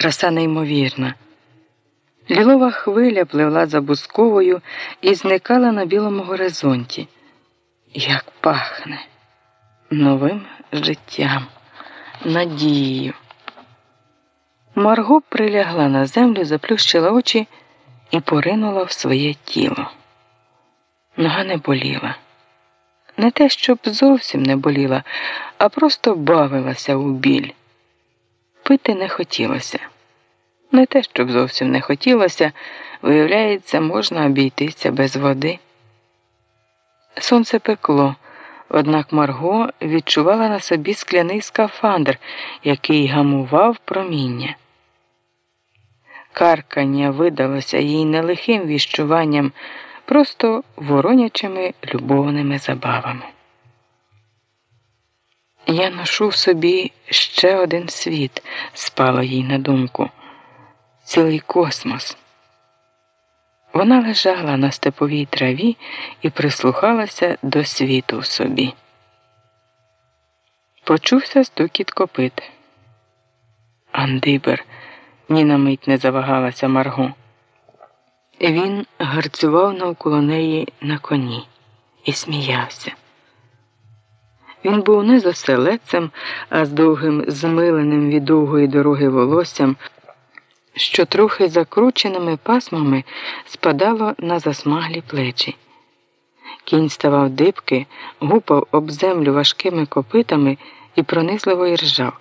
краса неймовірна. Лілова хвиля пливла за бусковою і зникала на білому горизонті. Як пахне новим життям, надією. Марго прилягла на землю, заплющила очі і поринула в своє тіло. Нога не боліла. Не те, щоб зовсім не боліла, а просто бавилася у біль. Пити не хотілося. Не те, щоб зовсім не хотілося, виявляється, можна обійтися без води. Сонце пекло, однак Марго відчувала на собі скляний скафандр, який гамував проміння. Каркання видалося їй не лихим віщуванням, просто воронячими любовними забавами. Я ношу в собі ще один світ, спало їй на думку, цілий космос. Вона лежала на степовій траві і прислухалася до світу в собі. Почувся стукіт копит. Андибер ні на мить не завагалася Марго. Він гарцював навколо неї на коні і сміявся. Він був не з а з довгим змиленим від довгої дороги волоссям, що трохи закрученими пасмами спадало на засмаглі плечі. Кінь ставав дибки, гупав об землю важкими копитами і пронизливо іржав.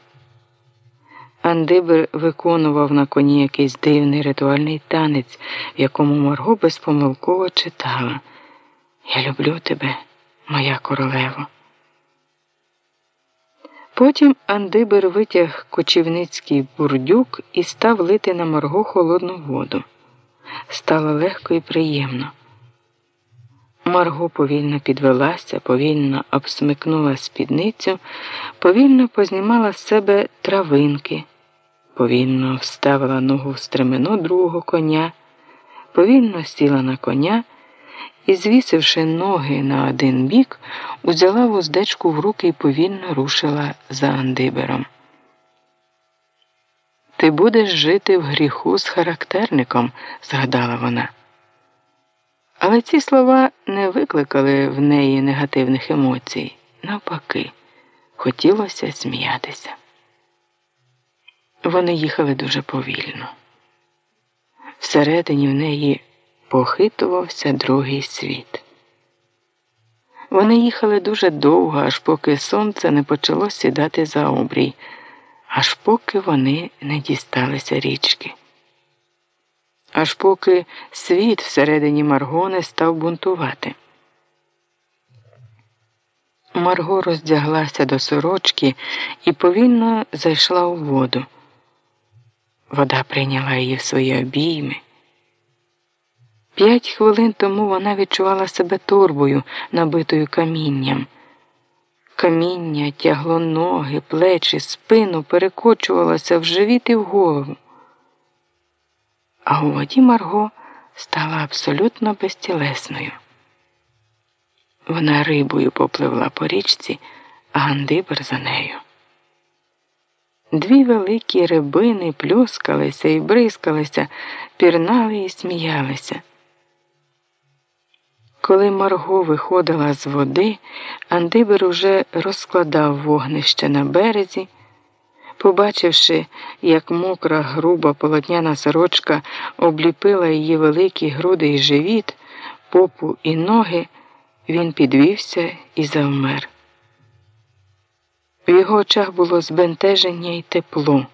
Андибер виконував на коні якийсь дивний ритуальний танець, в якому Марго безпомилково читала Я люблю тебе, моя королево. Потім Андибер витяг кочівницький бурдюк і став лити на Марго холодну воду. Стало легко і приємно. Марго повільно підвелася, повільно обсмикнула спідницю, повільно познімала з себе травинки, повільно вставила ногу в стремено другого коня, повільно сіла на коня і, звісивши ноги на один бік, узяла вуздечку в руки і повільно рушила за Андибером. Ти будеш жити в гріху з характерником, згадала вона. Але ці слова не викликали в неї негативних емоцій. Навпаки, хотілося сміятися. Вони їхали дуже повільно. Всередині в неї похитувався другий світ. Вони їхали дуже довго, аж поки сонце не почало сідати за обрій, аж поки вони не дісталися річки аж поки світ всередині Марго не став бунтувати. Марго роздяглася до сорочки і повільно зайшла у воду. Вода прийняла її в свої обійми. П'ять хвилин тому вона відчувала себе торбою, набитою камінням. Каміння тягло ноги, плечі, спину, перекочувалося в живіт і в голову а у воді Марго стала абсолютно безтілесною. Вона рибою попливла по річці, а Гандибер за нею. Дві великі рибини плюскалися і бризкалися, пірнали і сміялися. Коли Марго виходила з води, Андибер уже розкладав вогнище на березі. Побачивши, як мокра, груба полотняна сорочка обліпила її великі груди і живіт, попу і ноги, він підвівся і завмер. В його очах було збентеження і тепло,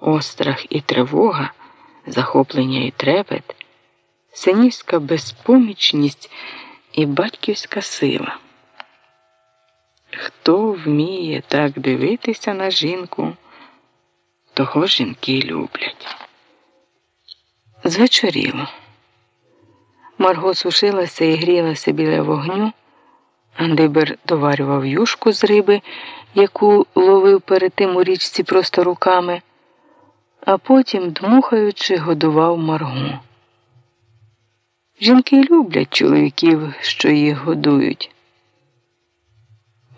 острах і тривога, захоплення і трепет, синівська безпомічність і батьківська сила. Хто вміє так дивитися на жінку? Того жінки люблять. Звечоріло. Марго сушилася і грілася біля вогню. Андибер доварював юшку з риби, яку ловив перед тим у річці просто руками, а потім, дмухаючи, годував Маргу. Жінки люблять чоловіків, що їх годують.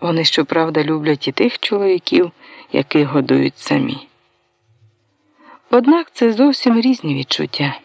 Вони, щоправда, люблять і тих чоловіків, яких годують самі. Однак це зовсім різні відчуття.